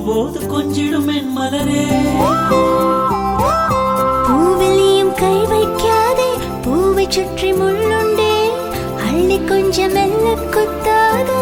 அவ்வப்போது கொஞ்சிடும் என் மலரே. பூவிலையும் கை வைக்காதே பூவை சுற்றி முள்ளுண்டே. அள்ளி கொஞ்சம் மெல்ல குத்தாதோ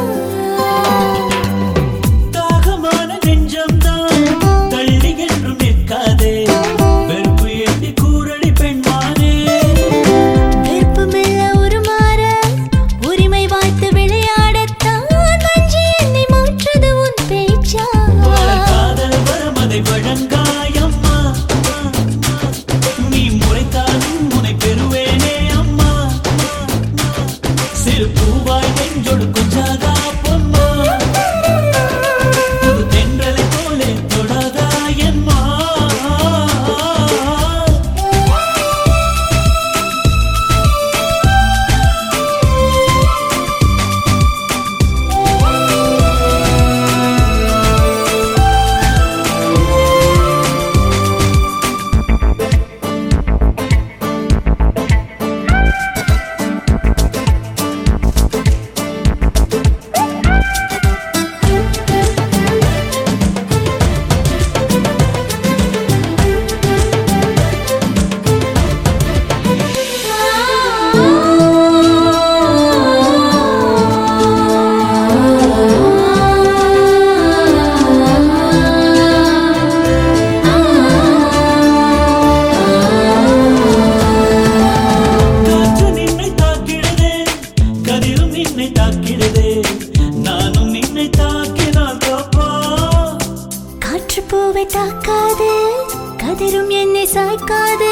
காதலும் என்னை சாய்க்காது.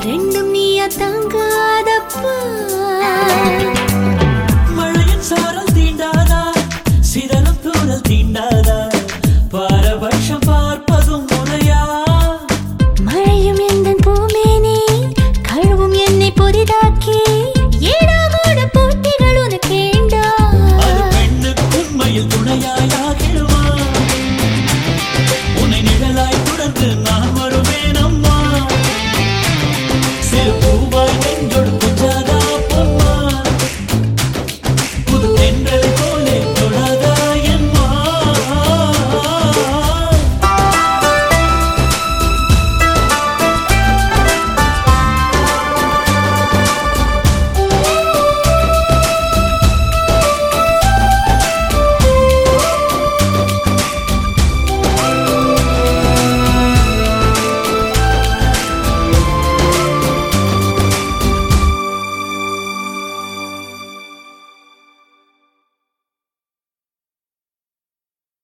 ரெண்டும் நீயா தாங்காதப்பா. மழையின் சாரல் தீண்டாதா? சிதலும் தூரல் தீண்டாதா?